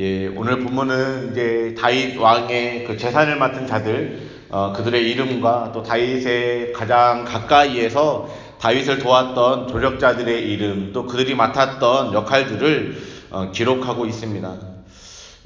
예, 오늘 본문은 이제 다윗 왕의 그 재산을 맡은 자들, 어, 그들의 이름과 또 다윗의 가장 가까이에서 다윗을 도왔던 조력자들의 이름, 또 그들이 맡았던 역할들을 어, 기록하고 있습니다.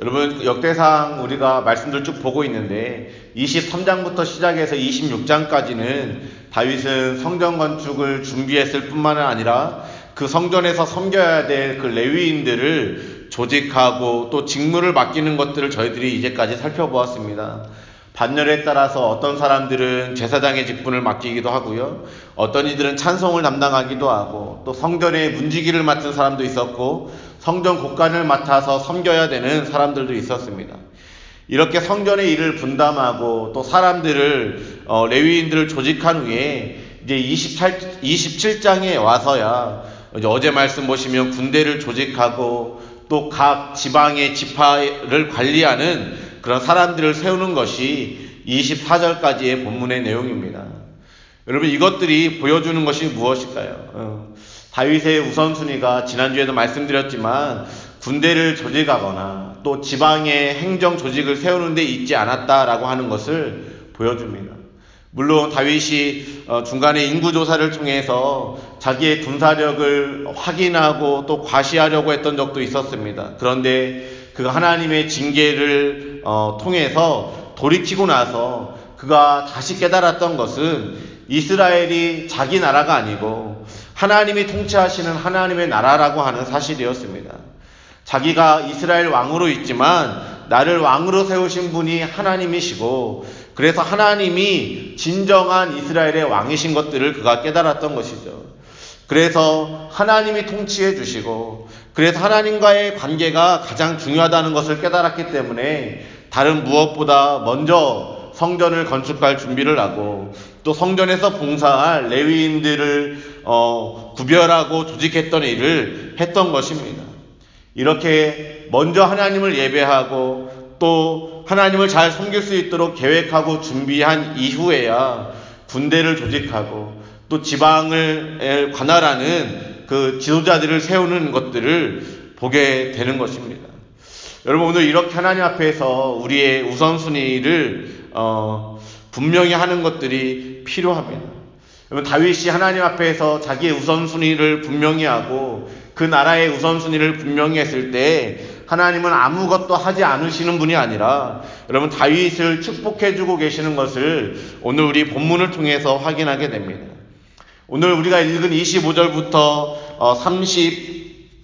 여러분, 역대상 우리가 말씀들 쭉 보고 있는데, 23장부터 시작해서 26장까지는 다윗은 성전 건축을 준비했을 뿐만 아니라 그 성전에서 섬겨야 될 그 레위인들을 조직하고 또 직무를 맡기는 것들을 저희들이 이제까지 살펴보았습니다. 반열에 따라서 어떤 사람들은 제사장의 직분을 맡기기도 하고요. 어떤 이들은 찬송을 담당하기도 하고 또 성전의 문지기를 맡은 사람도 있었고 성전 곡간을 맡아서 섬겨야 되는 사람들도 있었습니다. 이렇게 성전의 일을 분담하고 또 사람들을 어, 레위인들을 조직한 후에 이제 28, 27장에 와서야 어제 말씀 보시면 군대를 조직하고 또 각 지방의 지파를 관리하는 그런 사람들을 세우는 것이 24절까지의 본문의 내용입니다. 여러분 이것들이 보여주는 것이 무엇일까요? 어, 다윗의 우선순위가 지난주에도 말씀드렸지만 군대를 조직하거나 또 지방의 행정 조직을 세우는 데 있지 않았다라고 하는 것을 보여줍니다. 물론 다윗이 어, 중간에 인구 조사를 통해서 자기의 군사력을 확인하고 또 과시하려고 했던 적도 있었습니다. 그런데 그 하나님의 징계를 어, 통해서 돌이키고 나서 그가 다시 깨달았던 것은 이스라엘이 자기 나라가 아니고 하나님이 통치하시는 하나님의 나라라고 하는 사실이었습니다. 자기가 이스라엘 왕으로 있지만 나를 왕으로 세우신 분이 하나님이시고 그래서 하나님이 진정한 이스라엘의 왕이신 것들을 그가 깨달았던 것이죠. 그래서 하나님이 통치해 주시고 그래서 하나님과의 관계가 가장 중요하다는 것을 깨달았기 때문에 다른 무엇보다 먼저 성전을 건축할 준비를 하고 또 성전에서 봉사할 레위인들을 어, 구별하고 조직했던 일을 했던 것입니다. 이렇게 먼저 하나님을 예배하고 또 하나님을 잘 섬길 수 있도록 계획하고 준비한 이후에야 군대를 조직하고 또 지방을 관할하는 그 지도자들을 세우는 것들을 보게 되는 것입니다. 여러분 오늘 이렇게 하나님 앞에서 우리의 우선순위를 어, 분명히 하는 것들이 필요합니다. 여러분 다윗이 하나님 앞에서 자기의 우선순위를 분명히 하고 그 나라의 우선순위를 분명히 했을 때 하나님은 아무것도 하지 않으시는 분이 아니라 여러분 다윗을 축복해 주고 계시는 것을 오늘 우리 본문을 통해서 확인하게 됩니다. 오늘 우리가 읽은 25절부터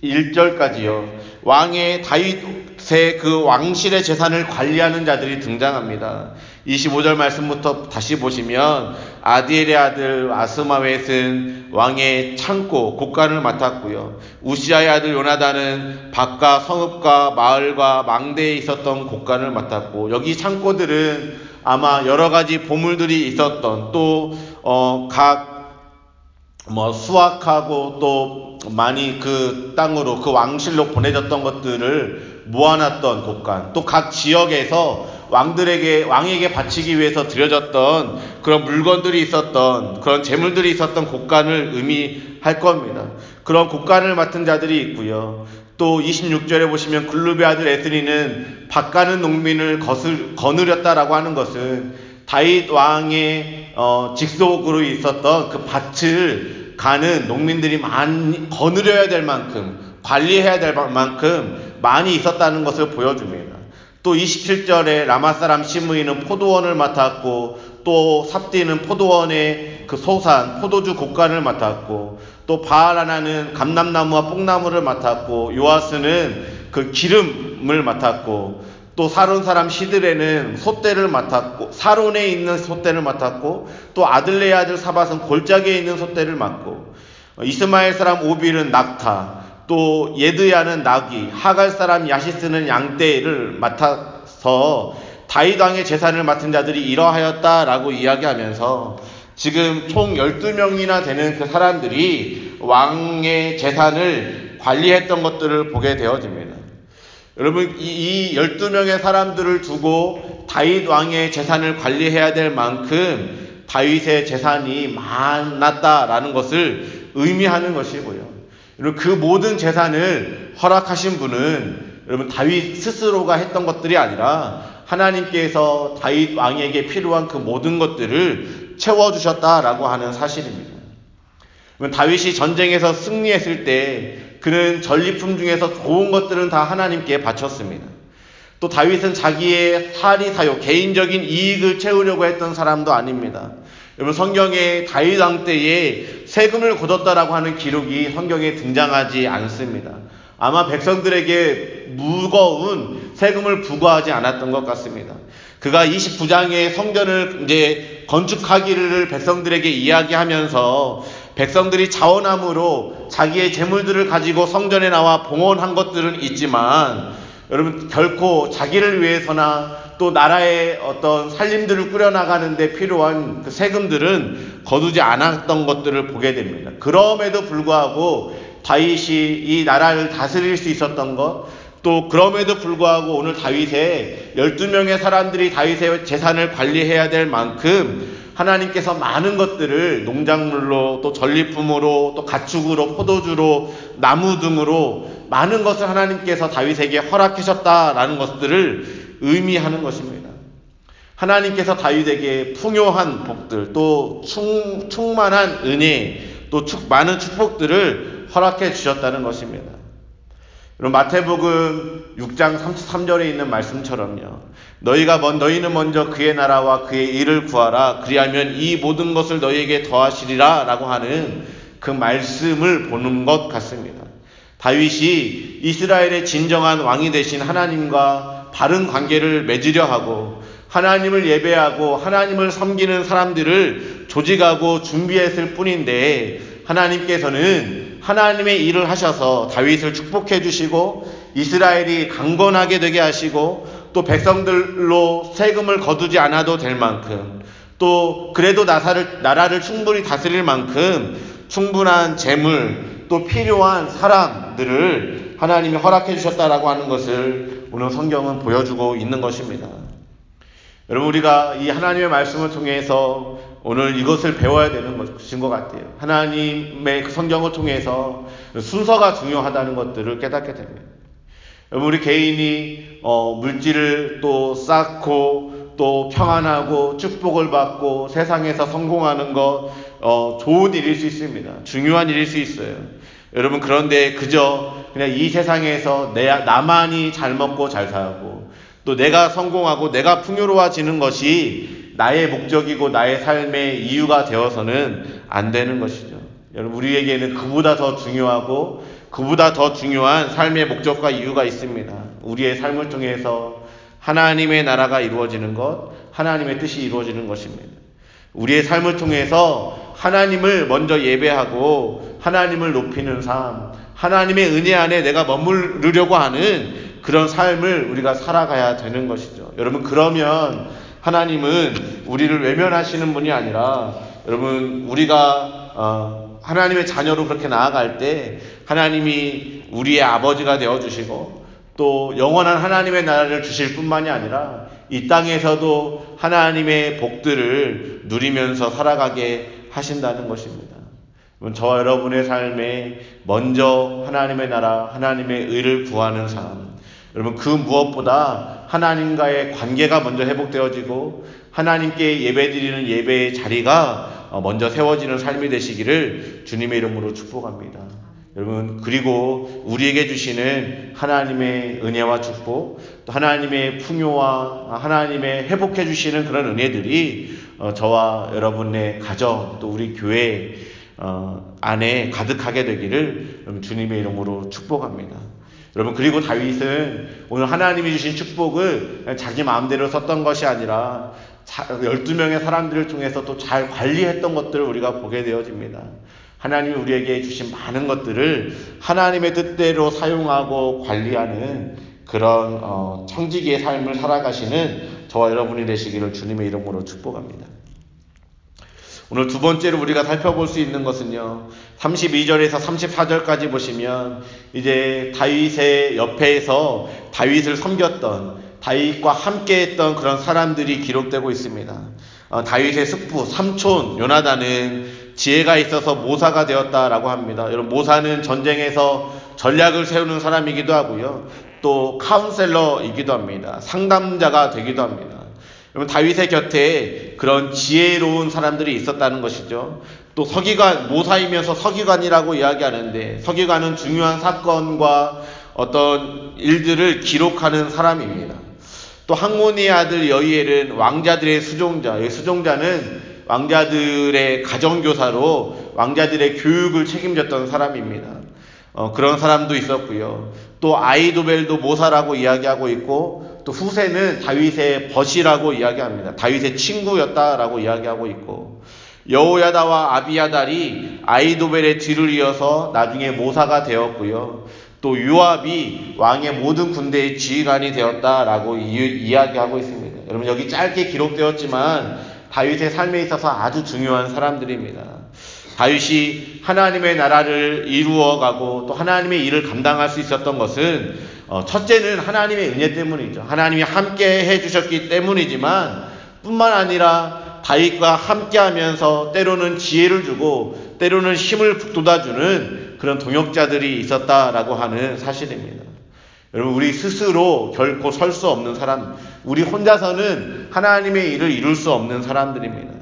31절까지요. 어, 왕의 다윗의 그 왕실의 재산을 관리하는 자들이 등장합니다. 25절 말씀부터 다시 보시면 아디엘의 아들 아스마웻은 왕의 창고 곡간을 맡았고요. 우시아의 아들 요나단은 밭과 성읍과 마을과 망대에 있었던 곡간을 맡았고 여기 창고들은 아마 여러 가지 보물들이 있었던 또각 어, 뭐 수확하고 또 많이 그 땅으로 그 왕실로 보내졌던 것들을 모아놨던 곳간 또 각 지역에서 왕들에게 왕에게 바치기 위해서 드려졌던 그런 물건들이 있었던 그런 재물들이 있었던 곳간을 의미할 겁니다. 그런 곳간을 맡은 자들이 있고요. 또 26절에 보시면 글루베 아들 에스리는 밭가는 농민을 거슬, 거느렸다라고 하는 것은 다윗 왕의 어, 직속으로 있었던 그 밭을 가는 농민들이 많이 거느려야 될 만큼 관리해야 될 만큼 많이 있었다는 것을 보여줍니다. 또 27절에 라마 사람 시므이는 포도원을 맡았고 또 삽디는 포도원의 그 소산 포도주 곡간을 맡았고 또 바알하나는 감람나무와 뽕나무를 맡았고 요아스는 그 기름을 맡았고 또 사론 사람 시드레는 소떼를 맡았고 사론에 있는 소떼를 맡았고 또 아들레 아들 사밧은 골짜기에 있는 소떼를 맡고 이스마엘 사람 오빌은 낙타 또 예드야는 나귀, 하갈 사람 야시스는 양떼를 맡아서 다윗 왕의 재산을 맡은 자들이 이러하였다라고 이야기하면서 지금 총 12명이나 되는 그 사람들이 왕의 재산을 관리했던 것들을 보게 되어집니다. 여러분, 이 12명의 사람들을 두고 다윗 왕의 재산을 관리해야 될 만큼 다윗의 재산이 많았다라는 것을 의미하는 것이고요. 그 모든 재산을 허락하신 분은 여러분 다윗 스스로가 했던 것들이 아니라 하나님께서 다윗 왕에게 필요한 그 모든 것들을 채워 주셨다라고 하는 사실입니다. 다윗이 전쟁에서 승리했을 때 그는 전리품 중에서 좋은 것들은 다 하나님께 바쳤습니다. 또 다윗은 자기의 사리 사요, 개인적인 이익을 채우려고 했던 사람도 아닙니다. 여러분 성경에 다윗 왕 때에 세금을 거뒀다라고 하는 기록이 성경에 등장하지 않습니다. 아마 백성들에게 무거운 세금을 부과하지 않았던 것 같습니다. 그가 29장의 성전을 이제 건축하기를 백성들에게 이야기하면서 백성들이 자원함으로 자기의 재물들을 가지고 성전에 나와 봉헌한 것들은 있지만 여러분 결코 자기를 위해서나 또 나라의 어떤 살림들을 꾸려나가는데 필요한 그 세금들은 거두지 않았던 것들을 보게 됩니다. 그럼에도 불구하고 다윗이 이 나라를 다스릴 수 있었던 것, 또 그럼에도 불구하고 오늘 다윗의 12명의 사람들이 다윗의 재산을 관리해야 될 만큼 하나님께서 많은 것들을 농작물로 또 전리품으로 또 가축으로 포도주로 나무 등으로 많은 것을 하나님께서 다윗에게 허락하셨다라는 것들을 의미하는 것입니다. 하나님께서 다윗에게 풍요한 복들 또 충, 충만한 은혜 또 축, 많은 축복들을 허락해 주셨다는 것입니다. 그럼 마태복음 6장 33절에 있는 말씀처럼요. 너희가 먼 너희는 먼저 그의 나라와 그의 일을 구하라. 그리하면 이 모든 것을 너희에게 더하시리라라고 하는 그 말씀을 보는 것 같습니다. 다윗이 이스라엘의 진정한 왕이 되신 하나님과 바른 관계를 맺으려 하고 하나님을 예배하고 하나님을 섬기는 사람들을 조직하고 준비했을 뿐인데 하나님께서는 하나님의 일을 하셔서 다윗을 축복해 주시고 이스라엘이 강건하게 되게 하시고 또 백성들로 세금을 거두지 않아도 될 만큼 또 그래도 나사를, 나라를 충분히 다스릴 만큼 충분한 재물 또 필요한 사람들을 하나님이 허락해 주셨다라고 하는 것을 오늘 성경은 보여주고 있는 것입니다. 여러분 우리가 이 하나님의 말씀을 통해서 오늘 이것을 배워야 되는 것인 것 같아요. 하나님의 그 성경을 통해서 순서가 중요하다는 것들을 깨닫게 됩니다. 여러분 우리 개인이 어, 물질을 또 쌓고 또 평안하고 축복을 받고 세상에서 성공하는 것 어, 좋은 일일 수 있습니다. 중요한 일일 수 있어요. 여러분 그런데 그저 그냥 이 세상에서 내 나만이 잘 먹고 잘 살고 또 내가 성공하고 내가 풍요로워지는 것이 나의 목적이고 나의 삶의 이유가 되어서는 안 되는 것이죠. 여러분, 우리에게는 그보다 더 중요하고 그보다 더 중요한 삶의 목적과 이유가 있습니다. 우리의 삶을 통해서 하나님의 나라가 이루어지는 것, 하나님의 뜻이 이루어지는 것입니다. 우리의 삶을 통해서 하나님을 먼저 예배하고 하나님을 높이는 삶, 하나님의 은혜 안에 내가 머무르려고 하는 그런 삶을 우리가 살아가야 되는 것이죠. 여러분, 그러면 하나님은 우리를 외면하시는 분이 아니라 여러분, 우리가 어, 하나님의 자녀로 그렇게 나아갈 때 하나님이 우리의 아버지가 되어 주시고 또 영원한 하나님의 나라를 주실 뿐만이 아니라 이 땅에서도 하나님의 복들을 누리면서 살아가게 하신다는 것입니다. 저와 여러분의 삶에 먼저 하나님의 나라, 하나님의 의를 구하는 삶, 여러분 그 무엇보다 하나님과의 관계가 먼저 회복되어지고 하나님께 예배드리는 예배의 자리가 어, 먼저 세워지는 삶이 되시기를 주님의 이름으로 축복합니다. 여러분 그리고 우리에게 주시는 하나님의 은혜와 축복, 또 하나님의 풍요와 하나님의 회복해 주시는 그런 은혜들이 어, 저와 여러분의 가정 또 우리 교회 어, 안에 가득하게 되기를 주님의 이름으로 축복합니다. 여러분 그리고 다윗은 오늘 하나님이 주신 축복을 자기 마음대로 썼던 것이 아니라 12명의 사람들을 통해서 또 잘 관리했던 것들을 우리가 보게 되어집니다. 하나님이 우리에게 주신 많은 것들을 하나님의 뜻대로 사용하고 관리하는 그런 어, 청지기의 삶을 살아가시는 저와 여러분이 되시기를 주님의 이름으로 축복합니다. 오늘 두 번째로 우리가 살펴볼 수 있는 것은요. 32절에서 34절까지 보시면 이제 다윗의 옆에서 다윗을 섬겼던 다윗과 함께 했던 그런 사람들이 기록되고 있습니다. 어, 다윗의 숙부 삼촌 요나단은 지혜가 있어서 모사가 되었다라고 합니다. 여러분 모사는 전쟁에서 전략을 세우는 사람이기도 하고요. 또 카운셀러이기도 합니다. 상담자가 되기도 합니다. 여러분 다윗의 곁에 그런 지혜로운 사람들이 있었다는 것이죠. 또 서기관 모사이면서 서기관이라고 이야기하는데 서기관은 중요한 사건과 어떤 일들을 기록하는 사람입니다. 또 항몬의 아들 여이엘은 왕자들의 수종자. 수종자는 왕자들의 가정교사로 왕자들의 교육을 책임졌던 사람입니다. 어, 그런 사람도 있었고요. 또 아이도벨도 모사라고 이야기하고 있고 또 후세는 다윗의 벗이라고 이야기합니다. 다윗의 친구였다라고 이야기하고 있고 여호야다와 아비야달이 아이도벨의 뒤를 이어서 나중에 모사가 되었고요. 또 유압이 왕의 모든 군대의 지휘관이 되었다라고 이, 야기하고 있습니다. 여러분 여기 짧게 기록되었지만 다윗의 삶에 있어서 아주 중요한 사람들입니다. 다윗이 하나님의 나라를 이루어가고 또 하나님의 일을 감당할 수 있었던 것은 어, 첫째는 하나님의 은혜 때문이죠. 하나님이 함께 해주셨기 때문이지만 뿐만 아니라 다윗과 함께하면서 때로는 지혜를 주고 때로는 힘을 북돋아주는 그런 동역자들이 있었다라고 하는 사실입니다. 여러분 우리 스스로 결코 설 수 없는 사람, 우리 혼자서는 하나님의 일을 이룰 수 없는 사람들입니다.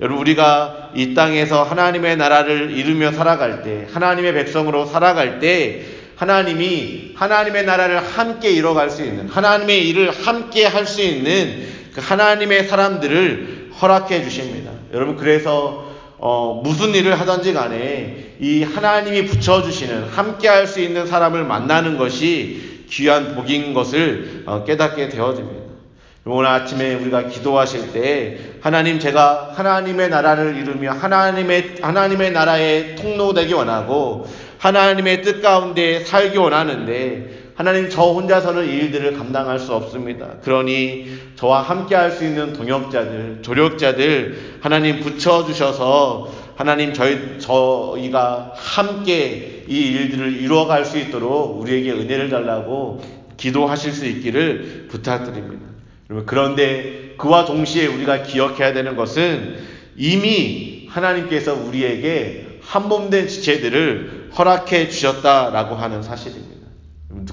여러분 우리가 이 땅에서 하나님의 나라를 이루며 살아갈 때, 하나님의 백성으로 살아갈 때 하나님이 하나님의 나라를 함께 이뤄갈 수 있는, 하나님의 일을 함께 할 수 있는 그 하나님의 사람들을 허락해 주십니다. 여러분 그래서 어, 무슨 일을 하든지 간에 이 하나님이 붙여주시는 함께 할 수 있는 사람을 만나는 것이 귀한 복인 것을 어, 깨닫게 되어집니다. 오늘 아침에 우리가 기도하실 때 하나님 제가 하나님의 나라를 이루며 하나님의 하나님의 나라의 통로 되기 원하고 하나님의 뜻 가운데 살기 원하는데 하나님 저 혼자서는 일들을 감당할 수 없습니다. 그러니 저와 함께 할 수 있는 동역자들, 조력자들 하나님 붙여 주셔서 하나님 저희 저희가 함께 이 일들을 이루어 갈 수 있도록 우리에게 은혜를 달라고 기도하실 수 있기를 부탁드립니다. 그런데 그와 동시에 우리가 기억해야 되는 것은 이미 하나님께서 우리에게 한 몸 된 지체들을 허락해 주셨다라고 하는 사실입니다.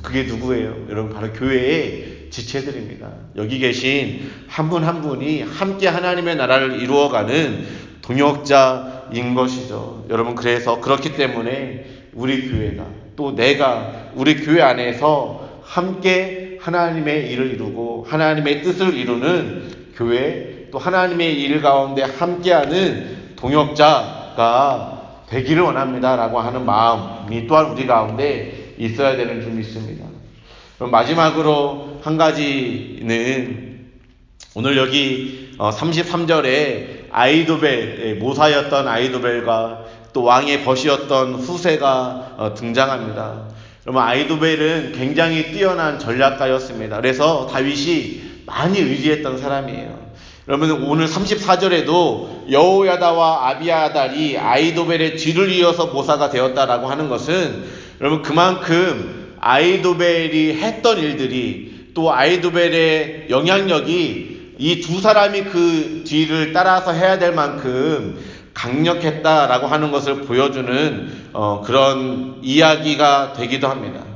그게 누구예요? 여러분 바로 교회의 지체들입니다. 여기 계신 한 분한 한 분이 함께 하나님의 나라를 이루어가는 동역자인 것이죠. 여러분 그래서 그렇기 때문에 우리 교회가 또 내가 우리 교회 안에서 함께 하나님의 일을 이루고 하나님의 뜻을 이루는 교회 또 하나님의 일 가운데 함께하는 동역자가 되기를 원합니다라고 하는 마음이 또한 우리 가운데 있어야 되는 줄 믿습니다. 그럼 마지막으로 한 가지는 오늘 여기 33절에 어, 아이도벨 모사였던 아이도벨과 또 왕의 벗이었던 후세가 어, 등장합니다. 여러분 아이도벨은 굉장히 뛰어난 전략가였습니다. 그래서 다윗이 많이 의지했던 사람이에요. 여러분 오늘 34절에도 여호야다와 아비아달이 아이도벨의 뒤를 이어서 모사가 되었다라고 하는 것은 여러분 그만큼 아이도벨이 했던 일들이 또 아이도벨의 영향력이 이 두 사람이 그 뒤를 따라서 해야 될 만큼 강력했다라고 하는 것을 보여주는 어, 그런 이야기가 되기도 합니다.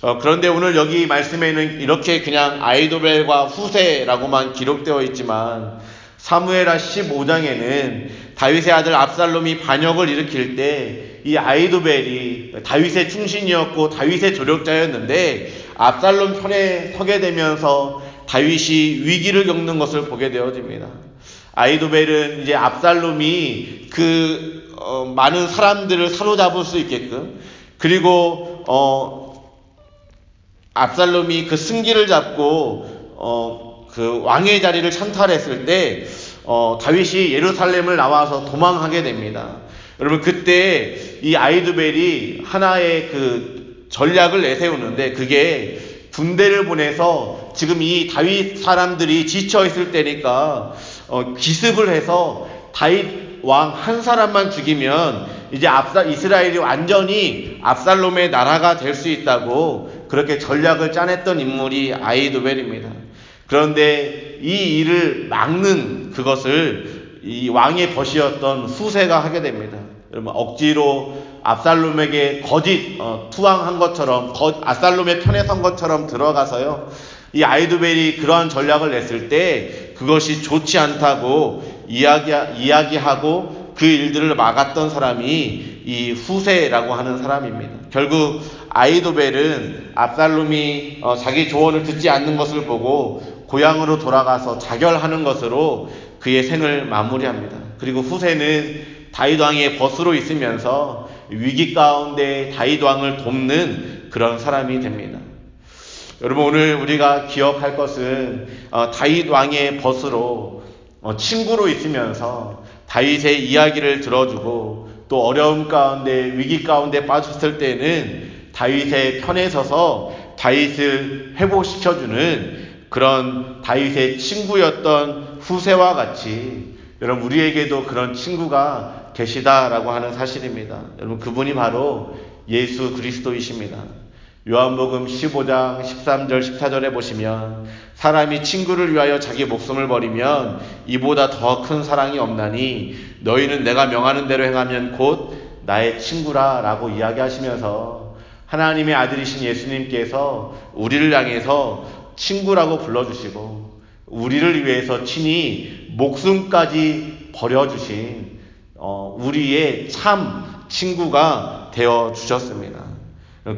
어, 그런데 오늘 여기 말씀에는 이렇게 그냥 아이도벨과 후세라고만 기록되어 있지만 사무엘하 15장에는 다윗의 아들 압살롬이 반역을 일으킬 때 이 아이도벨이 다윗의 충신이었고 다윗의 조력자였는데 압살롬 편에 서게 되면서 다윗이 위기를 겪는 것을 보게 되어집니다. 아이도벨은 이제 압살롬이 그 어, 많은 사람들을 사로잡을 수 있게끔 그리고 어, 압살롬이 그 승기를 잡고 어, 그 왕의 자리를 찬탈했을 때 어, 다윗이 예루살렘을 나와서 도망하게 됩니다. 여러분 그때 이 아이두벨이 하나의 그 전략을 내세우는데 그게 군대를 보내서 지금 이 다윗 사람들이 지쳐 있을 때니까 어, 기습을 해서 다윗 왕 한 사람만 죽이면 이제 압사 이스라엘이 완전히 압살롬의 나라가 될 수 있다고 그렇게 전략을 짜냈던 인물이 아이도벨입니다. 그런데 이 일을 막는 그것을 이 왕의 벗이었던 후세가 하게 됩니다. 여러분 억지로 압살롬에게 거짓 어, 투항한 것처럼 거, 압살롬의 편에 선 것처럼 들어가서요. 이 아이두벨이 그러한 전략을 냈을 때 그것이 좋지 않다고 이야기, 이야기하고 그 일들을 막았던 사람이 이 후세라고 하는 사람입니다. 결국 아이도벨은 압살롬이 어, 자기 조언을 듣지 않는 것을 보고 고향으로 돌아가서 자결하는 것으로 그의 생을 마무리합니다. 그리고 후세는 다윗 왕의 벗으로 있으면서 위기 가운데 다윗 왕을 돕는 그런 사람이 됩니다. 여러분 오늘 우리가 기억할 것은 어, 다윗 왕의 벗으로 어, 친구로 있으면서 다윗의 이야기를 들어주고 또 어려움 가운데 위기 가운데 빠졌을 때는 다윗의 편에 서서 다윗을 회복시켜주는 그런 다윗의 친구였던 후세와 같이 여러분 우리에게도 그런 친구가 계시다라고 하는 사실입니다. 여러분 그분이 바로 예수 그리스도이십니다. 요한복음 15장 13절 14절에 보시면 사람이 친구를 위하여 자기 목숨을 버리면 이보다 더 큰 사랑이 없나니 너희는 내가 명하는 대로 행하면 곧 나의 친구라 라고 이야기하시면서 하나님의 아들이신 예수님께서 우리를 향해서 친구라고 불러주시고 우리를 위해서 친히 목숨까지 버려주신 어, 우리의 참 친구가 되어 주셨습니다.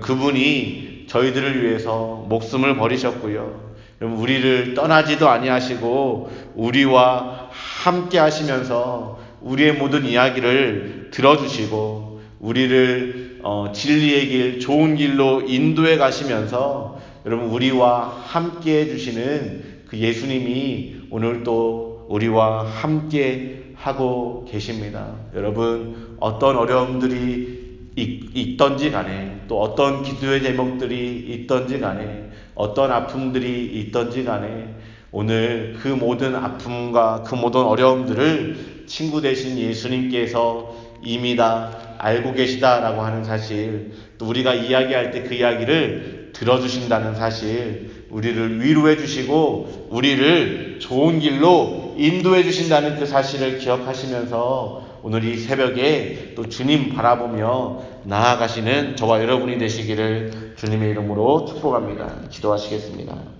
그분이 저희들을 위해서 목숨을 버리셨고요. 우리를 떠나지도 아니하시고 우리와 함께 하시면서 우리의 모든 이야기를 들어주시고 우리를 어, 진리의 길, 좋은 길로 인도해 가시면서 여러분 우리와 함께 해주시는 그 예수님이 오늘 또 우리와 함께 하고 계십니다. 여러분 어떤 어려움들이 있던지 간에 또 어떤 기도의 제목들이 있던지 간에 어떤 아픔들이 있던지 간에 오늘 그 모든 아픔과 그 모든 어려움들을 친구 되신 예수님께서 이미 다 알고 계시다라고 하는 사실, 또 우리가 이야기할 때 그 이야기를 들어주신다는 사실, 우리를 위로해 주시고, 우리를 좋은 길로 인도해 주신다는 그 사실을 기억하시면서 오늘 이 새벽에 또 주님 바라보며 나아가시는 저와 여러분이 되시기를 주님의 이름으로 축복합니다. 기도하시겠습니다.